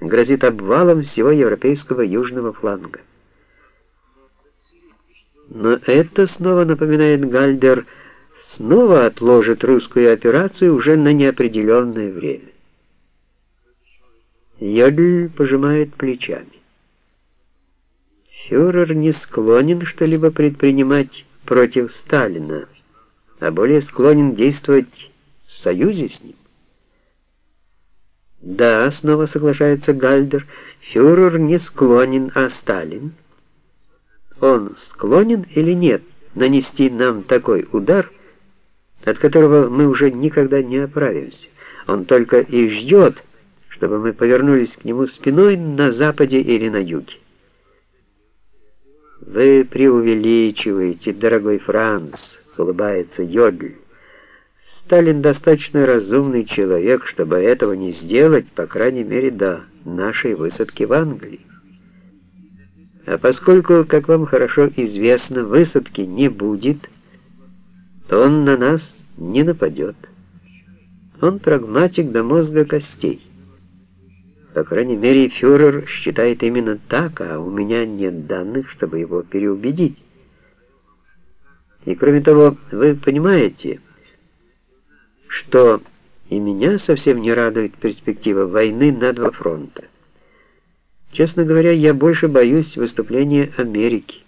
грозит обвалом всего европейского южного фланга. Но это, снова напоминает Гальдер, снова отложит русскую операцию уже на неопределенное время. Йодль пожимает плечами. Фюрер не склонен что-либо предпринимать против Сталина, а более склонен действовать в союзе с ним. Да, снова соглашается Гальдер, фюрер не склонен, а Сталин. Он склонен или нет нанести нам такой удар, от которого мы уже никогда не оправимся. Он только и ждет, чтобы мы повернулись к нему спиной на западе или на юге. «Вы преувеличиваете, дорогой Франц», — улыбается Йодль. «Сталин достаточно разумный человек, чтобы этого не сделать, по крайней мере, до нашей высадки в Англии. А поскольку, как вам хорошо известно, высадки не будет, то он на нас не нападет. Он прагматик до мозга костей». По крайней мере, фюрер считает именно так, а у меня нет данных, чтобы его переубедить. И кроме того, вы понимаете, что и меня совсем не радует перспектива войны на два фронта. Честно говоря, я больше боюсь выступления Америки.